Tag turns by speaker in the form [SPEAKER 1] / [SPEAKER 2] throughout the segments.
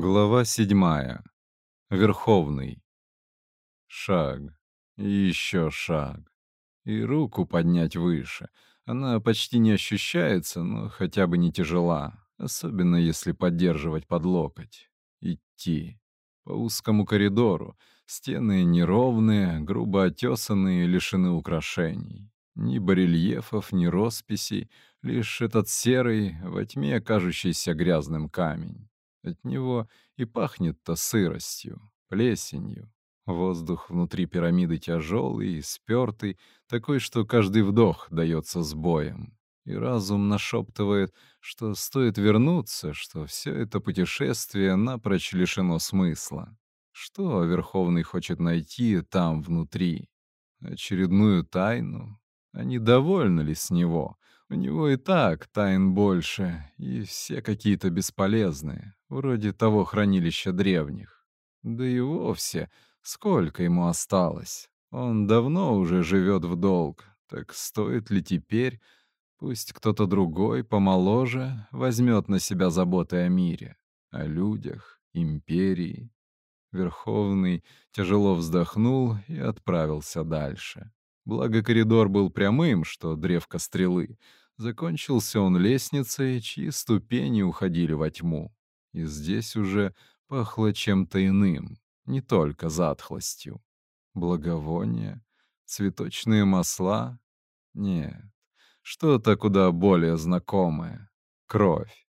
[SPEAKER 1] Глава седьмая. Верховный. Шаг. Еще шаг. И руку поднять выше. Она почти не ощущается, но хотя бы не тяжела. Особенно если поддерживать под локоть. Идти. По узкому коридору. Стены неровные, грубо отесанные, лишены украшений. Ни барельефов, ни росписей. Лишь этот серый, во тьме кажущийся грязным камень. От него и пахнет-то сыростью, плесенью. Воздух внутри пирамиды тяжелый, спертый, такой, что каждый вдох дается с боем. И разум нашептывает, что стоит вернуться, что все это путешествие напрочь лишено смысла. Что Верховный хочет найти там внутри? Очередную тайну? А недовольны ли с него? У него и так тайн больше, и все какие-то бесполезные, вроде того хранилища древних. Да и вовсе, сколько ему осталось? Он давно уже живет в долг, так стоит ли теперь, пусть кто-то другой, помоложе, возьмет на себя заботы о мире, о людях, империи? Верховный тяжело вздохнул и отправился дальше. Благо коридор был прямым, что древко стрелы. Закончился он лестницей, чьи ступени уходили во тьму. И здесь уже пахло чем-то иным, не только затхлостью. Благовония, цветочные масла? Нет, что-то куда более знакомое. Кровь.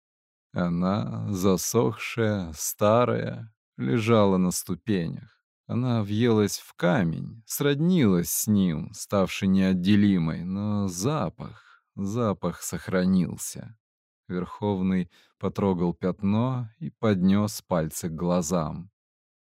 [SPEAKER 1] Она, засохшая, старая, лежала на ступенях. Она въелась в камень, сроднилась с ним, ставший неотделимой, но запах, запах сохранился. Верховный потрогал пятно и поднес пальцы к глазам.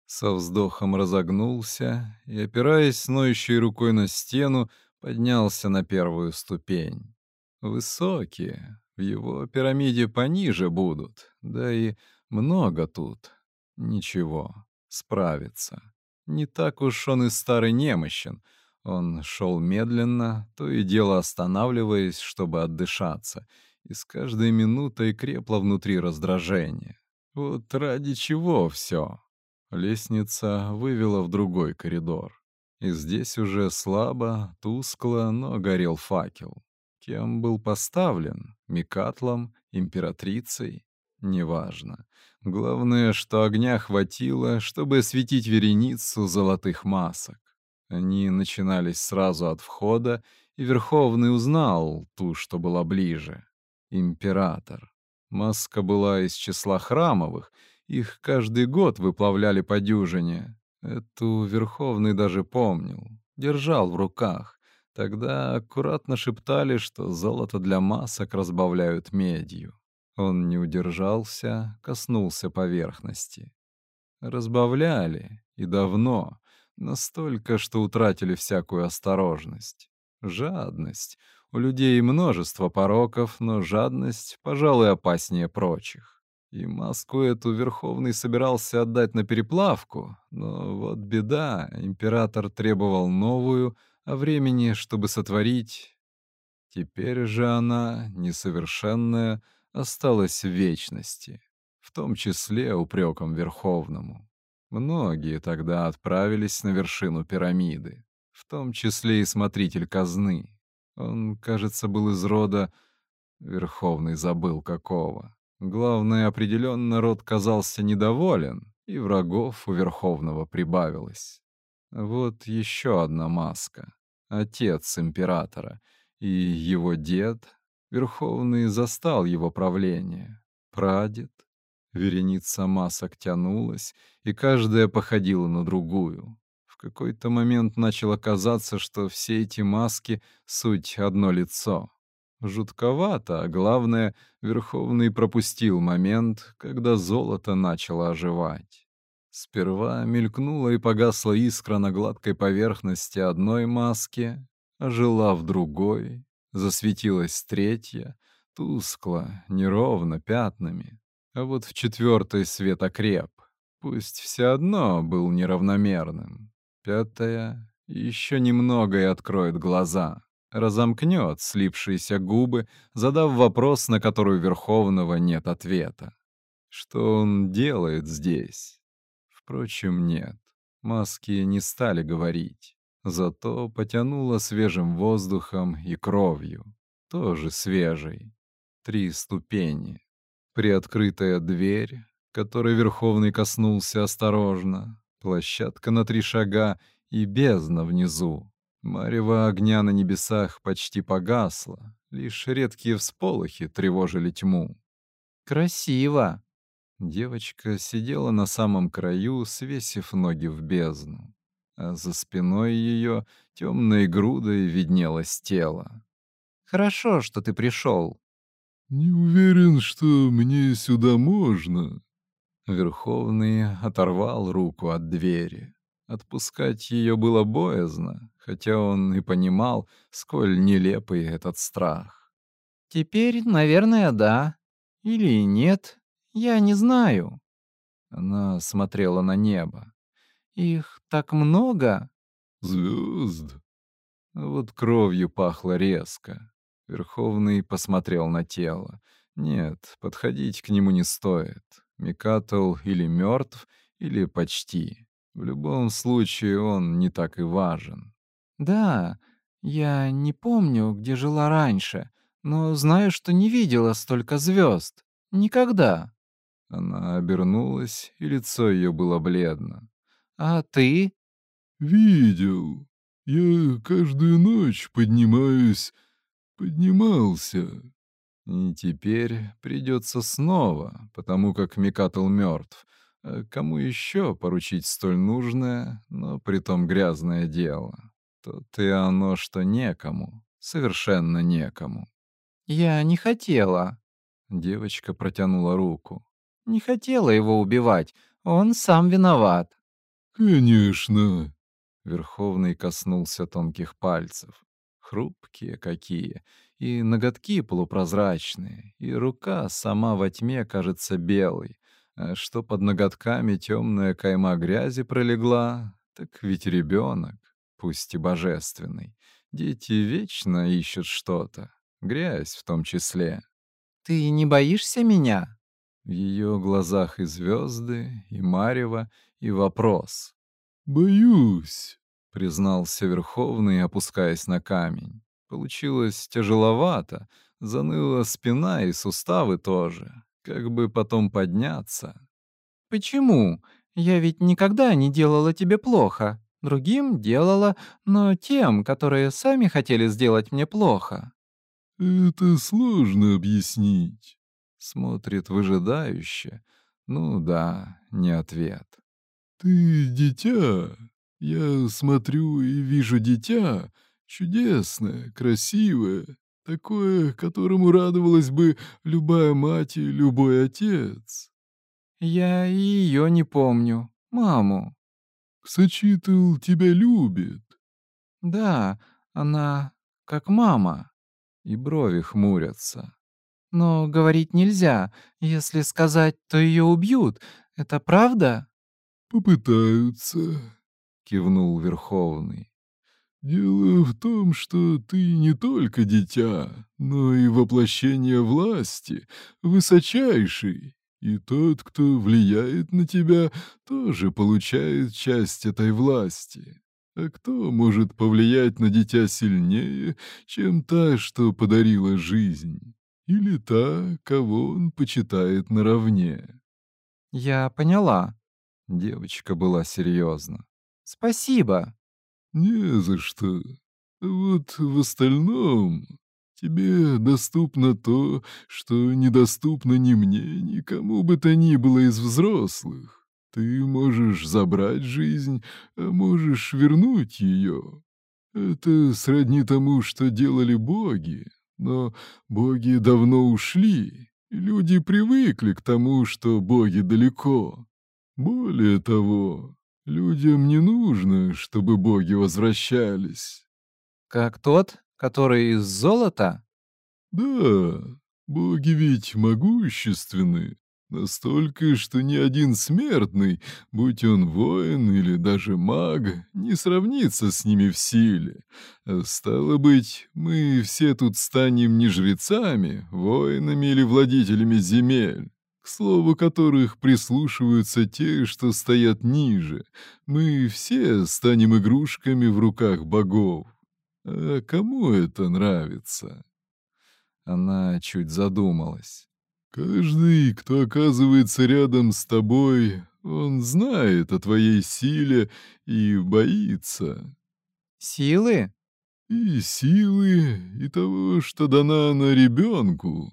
[SPEAKER 1] Со вздохом разогнулся и, опираясь ноющей рукой на стену, поднялся на первую ступень. Высокие, в его пирамиде пониже будут, да и много тут. Ничего, справится. Не так уж он и старый немощен. Он шел медленно, то и дело останавливаясь, чтобы отдышаться, и с каждой минутой крепло внутри раздражение. Вот ради чего все? Лестница вывела в другой коридор. И здесь уже слабо, тускло, но горел факел. Кем был поставлен? Микатлом? Императрицей? Неважно. Главное, что огня хватило, чтобы осветить вереницу золотых масок. Они начинались сразу от входа, и Верховный узнал ту, что была ближе. Император. Маска была из числа храмовых, их каждый год выплавляли по дюжине. Эту Верховный даже помнил, держал в руках. Тогда аккуратно шептали, что золото для масок разбавляют медью. Он не удержался, коснулся поверхности. Разбавляли, и давно, настолько, что утратили всякую осторожность. Жадность. У людей множество пороков, но жадность, пожалуй, опаснее прочих. И маску эту Верховный собирался отдать на переплавку, но вот беда, император требовал новую, а времени, чтобы сотворить... Теперь же она, несовершенная, осталась в вечности, в том числе упреком Верховному. Многие тогда отправились на вершину пирамиды, в том числе и смотритель казны. Он, кажется, был из рода... Верховный забыл какого. Главное, определенно род казался недоволен, и врагов у Верховного прибавилось. Вот еще одна маска. Отец императора. И его дед, Верховный застал его правление. Прадед. Вереница масок тянулась, и каждая походила на другую. Какой-то момент начало казаться, что все эти маски — суть одно лицо. Жутковато, а главное, Верховный пропустил момент, когда золото начало оживать. Сперва мелькнула и погасла искра на гладкой поверхности одной маски, ожила в другой, Засветилась третья, тускло, неровно, пятнами. А вот в четвертой свет окреп. Пусть все одно был неравномерным. Пятая еще немного и откроет глаза. Разомкнет слипшиеся губы, задав вопрос, на который у Верховного нет ответа. Что он делает здесь? Впрочем, нет. Маски не стали говорить. Зато потянуло свежим воздухом и кровью. Тоже свежей. Три ступени. Приоткрытая дверь, которой Верховный коснулся осторожно. Площадка на три шага и бездна внизу. Марево огня на небесах почти погасло. Лишь редкие всполохи тревожили тьму.
[SPEAKER 2] «Красиво!»
[SPEAKER 1] Девочка сидела на самом краю, свесив ноги в бездну. А за спиной ее темной грудой виднелось тело.
[SPEAKER 2] «Хорошо, что ты пришел.
[SPEAKER 3] «Не уверен, что мне сюда можно».
[SPEAKER 1] Верховный оторвал руку от двери. Отпускать ее было боязно, хотя он и понимал, сколь нелепый этот страх.
[SPEAKER 2] «Теперь, наверное, да. Или нет. Я не знаю».
[SPEAKER 1] Она смотрела на небо.
[SPEAKER 2] «Их так много?»
[SPEAKER 3] «Звезд».
[SPEAKER 1] Вот кровью пахло резко. Верховный посмотрел на тело. Нет, подходить к нему не стоит. Микатл или мертв, или почти. В любом случае он не так и важен.
[SPEAKER 2] «Да, я не помню, где жила раньше, но знаю, что не видела столько звезд. Никогда».
[SPEAKER 1] Она обернулась, и лицо ее было бледно.
[SPEAKER 2] «А ты?»
[SPEAKER 3] «Видел. Я каждую ночь поднимаюсь, поднимался».
[SPEAKER 1] И теперь придется снова, потому как Микатл мертв. А кому еще поручить столь нужное, но притом грязное дело? То-то и оно, что некому, совершенно некому.
[SPEAKER 2] «Я не хотела».
[SPEAKER 1] Девочка протянула руку.
[SPEAKER 2] «Не хотела его убивать. Он сам виноват».
[SPEAKER 3] «Конечно».
[SPEAKER 1] Верховный коснулся тонких пальцев. Хрупкие какие, и ноготки полупрозрачные, и рука сама во тьме кажется белой. А что под ноготками темная кайма грязи пролегла, так ведь ребенок пусть и божественный. Дети вечно ищут что-то, грязь в том числе.
[SPEAKER 2] «Ты не боишься меня?»
[SPEAKER 1] В ее глазах и звезды, и марево, и вопрос.
[SPEAKER 3] «Боюсь», —
[SPEAKER 1] признался Верховный, опускаясь на камень. Получилось тяжеловато, заныла спина и суставы тоже. Как бы потом подняться.
[SPEAKER 2] «Почему? Я ведь никогда не делала тебе плохо. Другим делала, но тем, которые сами хотели сделать мне плохо.
[SPEAKER 3] «Это сложно объяснить».
[SPEAKER 1] Смотрит выжидающе. Ну да, не ответ.
[SPEAKER 3] «Ты дитя. Я смотрю и вижу дитя. Чудесное, красивое. Такое, которому радовалась бы любая мать и любой отец».
[SPEAKER 2] «Я и ее не помню. Маму».
[SPEAKER 3] Ксачитл тебя любит.
[SPEAKER 2] Да, она как мама.
[SPEAKER 1] И брови хмурятся.
[SPEAKER 2] Но говорить нельзя. Если сказать, то ее убьют. Это правда?
[SPEAKER 3] Попытаются,
[SPEAKER 1] кивнул Верховный.
[SPEAKER 3] Дело в том, что ты не только дитя, но и воплощение власти, высочайший, и тот, кто влияет на тебя, тоже получает часть этой власти. А кто может повлиять на дитя сильнее, чем та, что подарила жизнь? Или та, кого он почитает наравне?
[SPEAKER 2] Я поняла.
[SPEAKER 1] Девочка была серьезна.
[SPEAKER 2] Спасибо.
[SPEAKER 3] Не за что. Вот в остальном Тебе доступно то, что недоступно ни мне, ни кому бы то ни было из взрослых. Ты можешь забрать жизнь, а можешь вернуть ее. Это сродни тому, что делали боги, но боги давно ушли, люди привыкли к тому, что боги далеко. Более того, людям не нужно, чтобы боги возвращались.
[SPEAKER 2] Как тот, который из золота?
[SPEAKER 3] Да, боги ведь могущественны. Настолько, что ни один смертный, будь он воин или даже маг, не сравнится с ними в силе. А стало быть, мы все тут станем не жрецами, воинами или владителями земель. К слову которых прислушиваются те, что стоят ниже. Мы все станем игрушками в руках богов. А кому это нравится?
[SPEAKER 1] Она чуть задумалась.
[SPEAKER 3] Каждый, кто оказывается рядом с тобой, он знает о твоей силе и боится.
[SPEAKER 2] Силы?
[SPEAKER 3] И силы, и того, что дана она ребенку.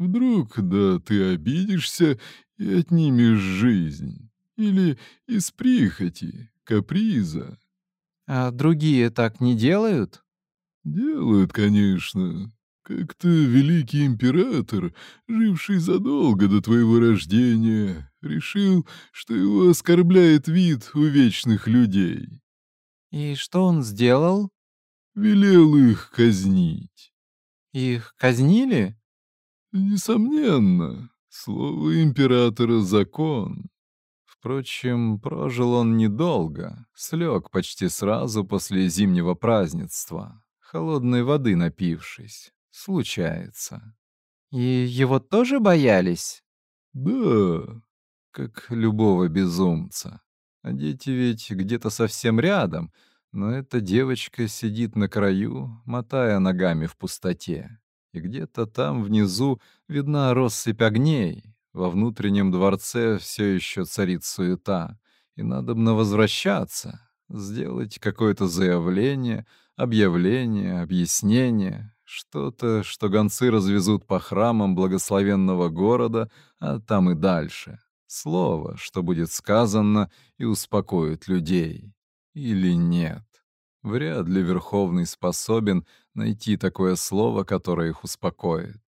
[SPEAKER 3] Вдруг, да ты обидишься и отнимешь жизнь. Или из прихоти, каприза.
[SPEAKER 2] А другие так не делают?
[SPEAKER 3] Делают, конечно. Как-то великий император, живший задолго до твоего рождения, решил, что его оскорбляет вид у вечных людей.
[SPEAKER 2] И что он сделал?
[SPEAKER 3] Велел их казнить.
[SPEAKER 2] Их казнили?
[SPEAKER 3] Несомненно, слово императора — закон.
[SPEAKER 1] Впрочем, прожил он недолго, слег почти сразу после зимнего празднества, холодной воды напившись. Случается.
[SPEAKER 2] И его тоже боялись?
[SPEAKER 3] Да,
[SPEAKER 1] как любого безумца. А дети ведь где-то совсем рядом, но эта девочка сидит на краю, мотая ногами в пустоте. И где-то там внизу видна россыпь огней. Во внутреннем дворце все еще царит суета. И надо бы возвращаться, сделать какое-то заявление, объявление, объяснение, что-то, что гонцы развезут по храмам благословенного города, а там и дальше. Слово, что будет сказано и успокоит людей. Или нет. Вряд ли Верховный способен найти такое слово, которое их успокоит.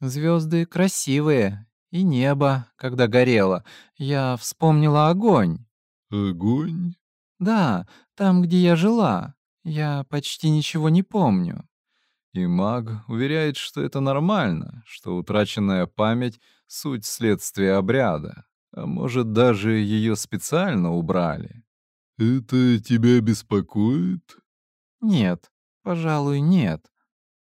[SPEAKER 2] Звезды красивые, и небо, когда горело. Я вспомнила огонь.
[SPEAKER 3] Огонь?
[SPEAKER 2] Да, там, где я жила. Я почти ничего не помню.
[SPEAKER 1] И маг уверяет, что это нормально, что утраченная память — суть следствия обряда, а может, даже ее специально убрали.
[SPEAKER 3] «Это тебя беспокоит?»
[SPEAKER 2] «Нет, пожалуй, нет.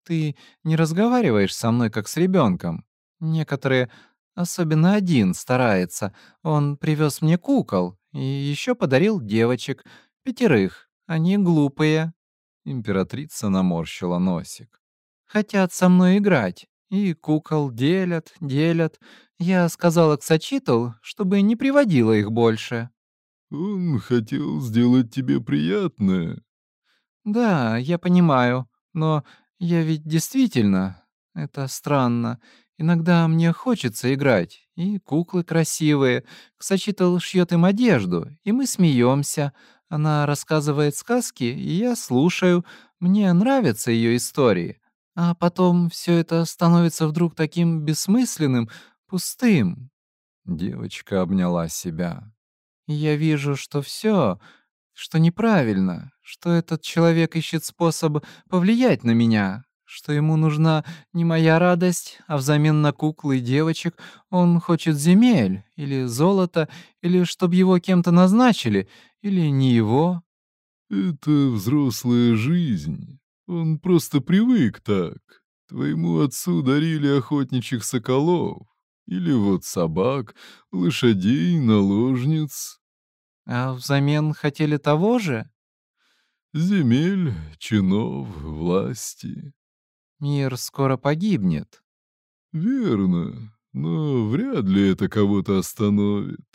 [SPEAKER 2] Ты не разговариваешь со мной как с ребенком. Некоторые, особенно один, старается. Он привез мне кукол и еще подарил девочек, пятерых. Они глупые».
[SPEAKER 1] Императрица наморщила носик
[SPEAKER 2] хотят со мной играть. И кукол делят, делят. Я сказала Ксачитл, чтобы не приводила их больше».
[SPEAKER 3] «Он хотел сделать тебе приятное».
[SPEAKER 2] «Да, я понимаю. Но я ведь действительно... Это странно. Иногда мне хочется играть. И куклы красивые. Ксачитл шьет им одежду, и мы смеемся. Она рассказывает сказки, и я слушаю. Мне нравятся ее истории. А потом все это становится вдруг таким бессмысленным, пустым.
[SPEAKER 1] Девочка обняла себя.
[SPEAKER 2] Я вижу, что все, что неправильно, что этот человек ищет способ повлиять на меня, что ему нужна не моя радость, а взамен на куклы и девочек он хочет земель или золота, или чтобы его кем-то назначили, или не его.
[SPEAKER 3] Это взрослая жизнь. Он просто привык так. Твоему отцу дарили охотничьих соколов. Или вот собак, лошадей, наложниц.
[SPEAKER 2] А взамен хотели того же?
[SPEAKER 3] Земель, чинов, власти.
[SPEAKER 2] Мир скоро погибнет.
[SPEAKER 3] Верно, но вряд ли это кого-то остановит.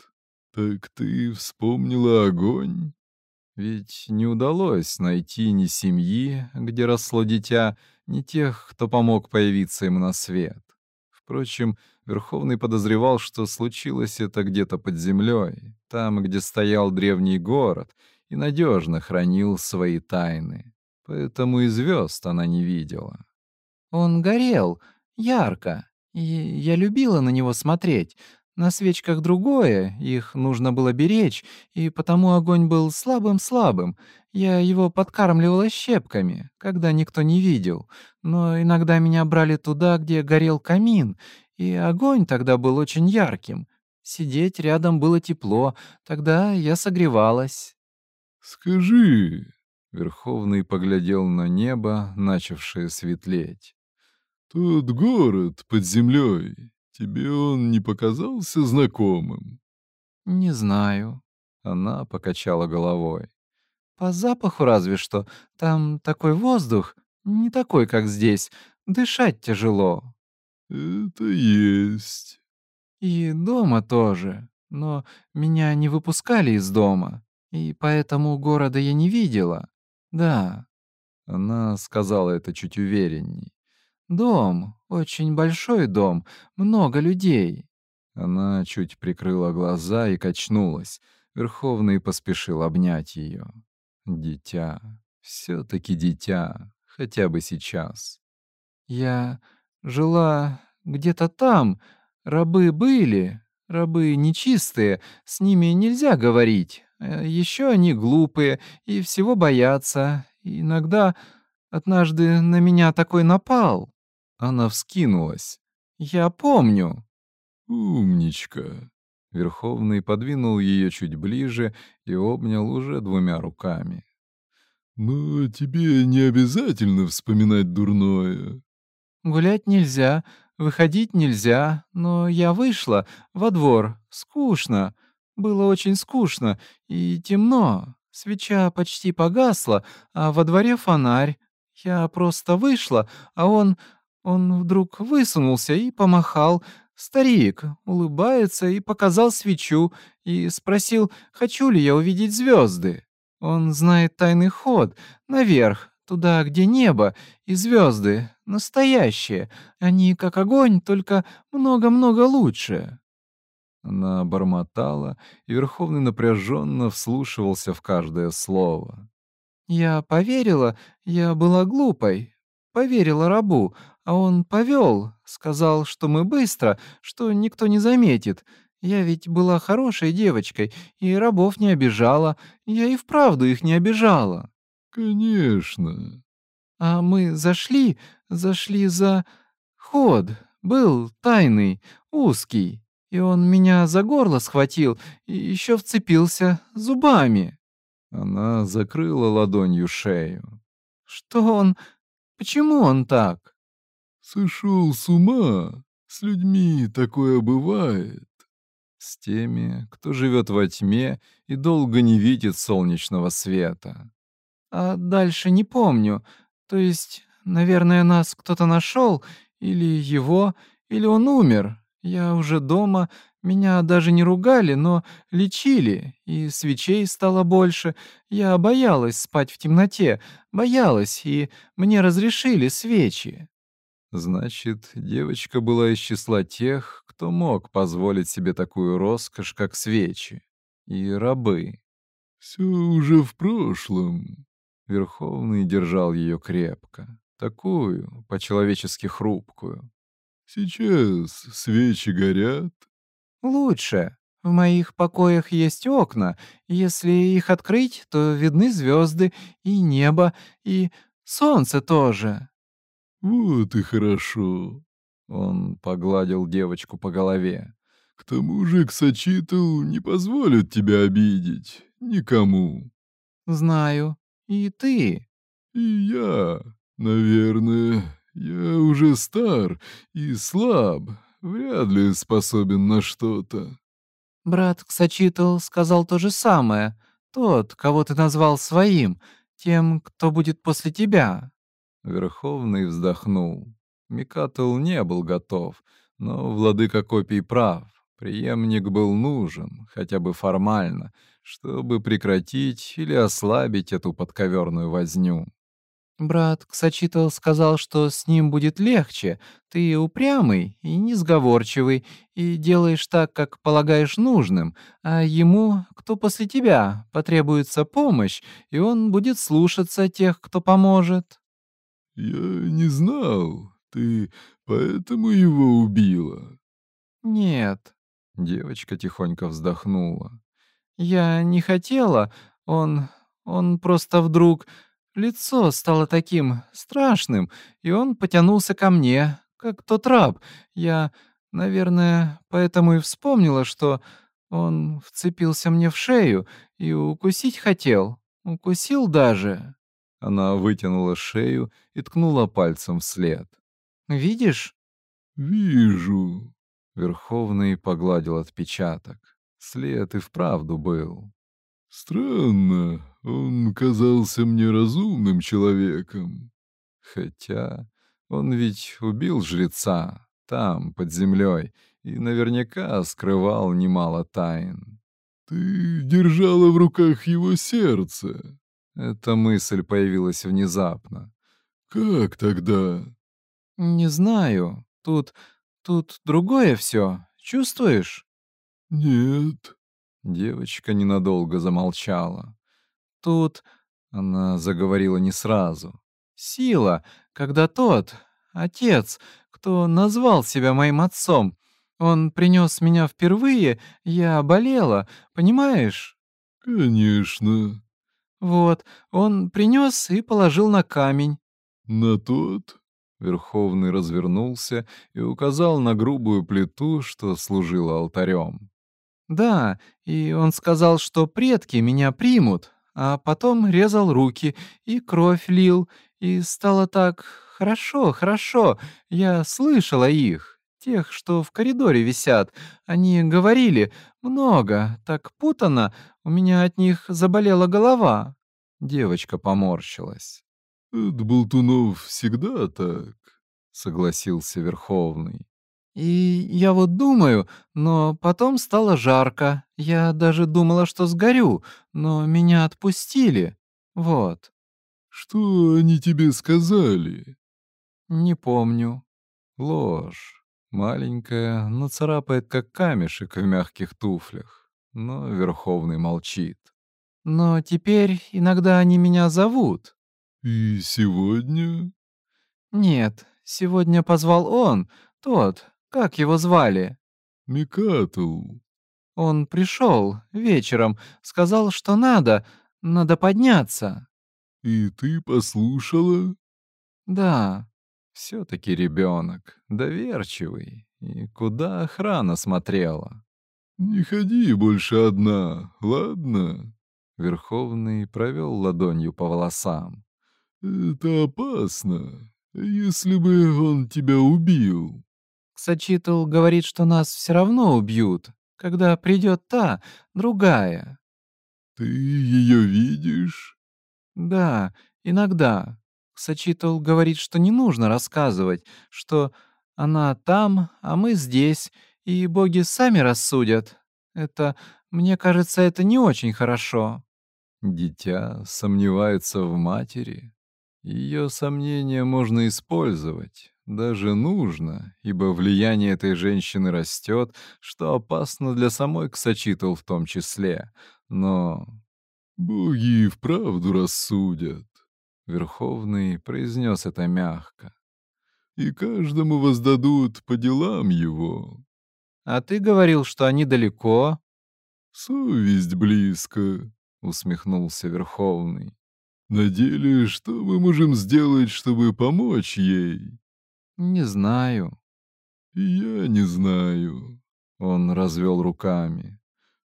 [SPEAKER 3] Так ты вспомнила огонь?
[SPEAKER 1] Ведь не удалось найти ни семьи, где росло дитя, ни тех, кто помог появиться ему на свет. Впрочем, Верховный подозревал, что случилось это где-то под землей, там, где стоял древний город, и надежно хранил свои тайны. Поэтому и звезд она не видела.
[SPEAKER 2] «Он горел, ярко, и я любила на него смотреть, на свечках другое, их нужно было беречь, и потому огонь был слабым-слабым. Я его подкармливала щепками, когда никто не видел. Но иногда меня брали туда, где горел камин, и огонь тогда был очень ярким. Сидеть рядом было тепло, тогда я согревалась.
[SPEAKER 3] «Скажи...»
[SPEAKER 1] — Верховный поглядел на небо, начавшее светлеть.
[SPEAKER 3] «Тот город под землей тебе он не показался знакомым?»
[SPEAKER 2] «Не знаю». Она покачала головой. «По запаху разве что. Там такой воздух, не такой, как здесь. Дышать тяжело».
[SPEAKER 3] «Это есть».
[SPEAKER 2] «И дома тоже. Но меня не выпускали из дома, и поэтому города я не видела. Да». Она сказала это чуть уверенней. «Дом, очень большой дом, много людей». Она чуть прикрыла глаза и качнулась. Верховный поспешил обнять ее. Дитя, все таки дитя, хотя бы сейчас. «Я жила где-то там. Рабы были, рабы нечистые, с ними нельзя говорить. Э, Еще они глупые и всего боятся. Иногда однажды на меня такой напал». Она вскинулась. «Я помню».
[SPEAKER 3] «Умничка».
[SPEAKER 1] Верховный подвинул ее чуть ближе и обнял уже двумя руками.
[SPEAKER 3] «Но тебе не обязательно вспоминать дурное».
[SPEAKER 2] «Гулять нельзя, выходить нельзя, но я вышла во двор. Скучно. Было очень скучно и темно. Свеча почти погасла, а во дворе фонарь. Я просто вышла, а он... Он вдруг высунулся и помахал. Старик улыбается и показал свечу и спросил, хочу ли я увидеть звезды. Он знает тайный ход наверх, туда, где небо и звезды настоящие. Они как огонь, только много-много лучше.
[SPEAKER 1] Она бормотала, и Верховный напряженно вслушивался в каждое слово.
[SPEAKER 2] Я поверила, я была глупой. Поверила рабу, а он повел, сказал, что мы быстро, что никто не заметит. Я ведь была хорошей девочкой и рабов не обижала. Я и вправду их не обижала.
[SPEAKER 3] «Конечно».
[SPEAKER 2] А мы зашли, зашли за ход. Был тайный, узкий. И он меня за горло схватил и еще вцепился зубами.
[SPEAKER 1] Она закрыла ладонью шею.
[SPEAKER 2] Что он... Почему он так?
[SPEAKER 3] Сошел с ума. С людьми такое бывает.
[SPEAKER 1] С теми, кто живет во тьме и долго не видит солнечного света.
[SPEAKER 2] А дальше не помню. То есть, наверное, нас кто-то нашел, или его, или он умер. Я уже дома, меня даже не ругали, но лечили, и свечей стало больше. Я боялась спать в темноте, боялась, и мне разрешили свечи.
[SPEAKER 1] Значит, девочка была из числа тех, кто мог позволить себе такую роскошь, как свечи. И рабы.
[SPEAKER 3] Все уже в прошлом.
[SPEAKER 1] Верховный держал ее крепко, такую, по-человечески хрупкую.
[SPEAKER 3] Сейчас свечи горят.
[SPEAKER 2] Лучше. В моих покоях есть окна. Если их открыть, то видны звезды и небо, и солнце тоже.
[SPEAKER 3] Вот и хорошо.
[SPEAKER 1] Он погладил девочку по голове.
[SPEAKER 3] К тому же Ксачитл не позволит тебя обидеть. Никому.
[SPEAKER 2] Знаю. И ты.
[SPEAKER 3] И я. Наверное, я уже стар и слаб. Вряд ли способен на что-то.
[SPEAKER 2] Брат Ксачитл сказал то же самое. Тот, кого ты назвал своим, тем, кто будет после тебя.
[SPEAKER 1] Верховный вздохнул. Микатл не был готов, но владыка копий прав. Преемник был нужен, хотя бы формально, чтобы прекратить или ослабить эту подковерную возню.
[SPEAKER 2] Брат Ксачитл сказал, что с ним будет легче. Ты упрямый и несговорчивый, и делаешь так, как полагаешь нужным, а ему, кто после тебя, потребуется помощь, и он будет слушаться тех, кто поможет.
[SPEAKER 3] Я не знал. Ты поэтому его убила?
[SPEAKER 2] Нет.
[SPEAKER 1] Девочка тихонько вздохнула.
[SPEAKER 2] Я не хотела. Он... он просто вдруг... Лицо стало таким страшным, и он потянулся ко мне, как тот раб. Я, наверное, поэтому и вспомнила, что он вцепился мне в шею и укусить хотел. Укусил даже.
[SPEAKER 1] Она вытянула шею и ткнула пальцем вслед.
[SPEAKER 2] «Видишь?»
[SPEAKER 3] Вижу.
[SPEAKER 1] Верховный погладил отпечаток. След и вправду был.
[SPEAKER 3] Странно, он казался мне разумным человеком.
[SPEAKER 1] Хотя он ведь убил жреца там, под землей, и наверняка скрывал немало тайн.
[SPEAKER 3] Ты держала в руках его сердце.
[SPEAKER 1] Эта мысль появилась внезапно.
[SPEAKER 3] Как тогда?
[SPEAKER 2] Не знаю. Тут... тут другое все. Чувствуешь?
[SPEAKER 3] Нет.
[SPEAKER 1] Девочка ненадолго замолчала.
[SPEAKER 2] Тут...
[SPEAKER 1] Она заговорила не сразу.
[SPEAKER 2] Сила, когда тот, отец, кто назвал себя моим отцом, он принес меня впервые, я болела, понимаешь?
[SPEAKER 3] Конечно.
[SPEAKER 2] Вот, он принес и положил на камень.
[SPEAKER 3] На тот?
[SPEAKER 1] Верховный развернулся и указал на грубую плиту, что служила алтарем.
[SPEAKER 2] Да, и он сказал, что предки меня примут, а потом резал руки и кровь лил, и стало так хорошо, хорошо. Я слышала их, тех, что в коридоре висят. Они говорили много, так путано, у меня от них заболела голова.
[SPEAKER 1] Девочка поморщилась.
[SPEAKER 3] От болтунов всегда так,
[SPEAKER 1] согласился Верховный.
[SPEAKER 2] И я вот думаю, но потом стало жарко. Я даже думала, что сгорю, но меня отпустили. Вот.
[SPEAKER 3] Что они тебе сказали?
[SPEAKER 2] Не помню.
[SPEAKER 1] Ложь. Маленькая, но царапает, как камешек в мягких туфлях. Но Верховный молчит.
[SPEAKER 2] Но теперь иногда они меня зовут.
[SPEAKER 3] И сегодня?
[SPEAKER 2] Нет, сегодня позвал он, тот, как его звали?
[SPEAKER 3] Микатл.
[SPEAKER 2] Он пришел вечером, сказал, что надо, надо подняться.
[SPEAKER 3] И ты послушала?
[SPEAKER 2] Да.
[SPEAKER 1] Все-таки ребенок, доверчивый. И куда охрана смотрела?
[SPEAKER 3] Не ходи больше одна, ладно?
[SPEAKER 1] Верховный провел ладонью по волосам.
[SPEAKER 3] Это опасно. Если бы он тебя убил.
[SPEAKER 2] Ксачитл говорит, что нас все равно убьют, когда придет та, другая.
[SPEAKER 3] Ты ее видишь?
[SPEAKER 2] Да, иногда. Ксачитл говорит, что не нужно рассказывать, что она там, а мы здесь, и боги сами рассудят. Это, мне кажется, это не очень хорошо.
[SPEAKER 1] Дитя сомневается в матери. Ее сомнения можно использовать, даже нужно, ибо влияние этой женщины растет, что опасно для самой Ксачитл в том числе. Но
[SPEAKER 3] боги и вправду рассудят.
[SPEAKER 1] Верховный произнес это мягко.
[SPEAKER 3] И каждому воздадут по делам его.
[SPEAKER 2] А ты говорил, что они далеко.
[SPEAKER 3] Совесть близко, усмехнулся Верховный. На деле, что мы можем сделать, чтобы помочь ей?
[SPEAKER 2] Не знаю.
[SPEAKER 3] Я не знаю.
[SPEAKER 1] Он развел руками.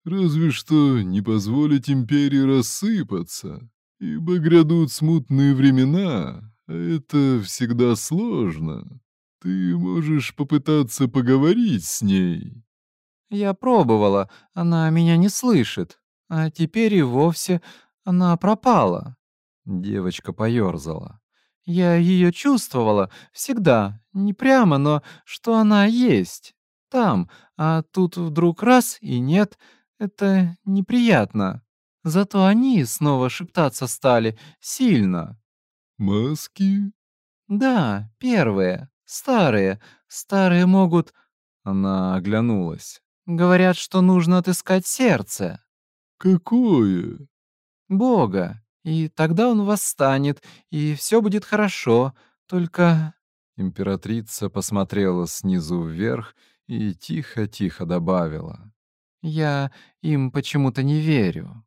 [SPEAKER 3] Разве что не позволить империи рассыпаться, ибо грядут смутные времена, а это всегда сложно. Ты можешь попытаться поговорить с ней.
[SPEAKER 2] Я пробовала, она меня не слышит. А теперь и вовсе она пропала.
[SPEAKER 1] Девочка поёрзала.
[SPEAKER 2] Я ее чувствовала всегда, не прямо, но что она есть. Там, а тут вдруг раз и нет. Это неприятно. Зато они снова шептаться стали сильно.
[SPEAKER 3] Маски?
[SPEAKER 2] Да, первые, старые. Старые могут...
[SPEAKER 1] Она оглянулась.
[SPEAKER 2] Говорят, что нужно отыскать сердце.
[SPEAKER 3] Какое?
[SPEAKER 2] Бога. И тогда он восстанет, и все будет хорошо. Только...»
[SPEAKER 1] Императрица посмотрела снизу вверх и тихо-тихо добавила.
[SPEAKER 2] «Я им почему-то не верю».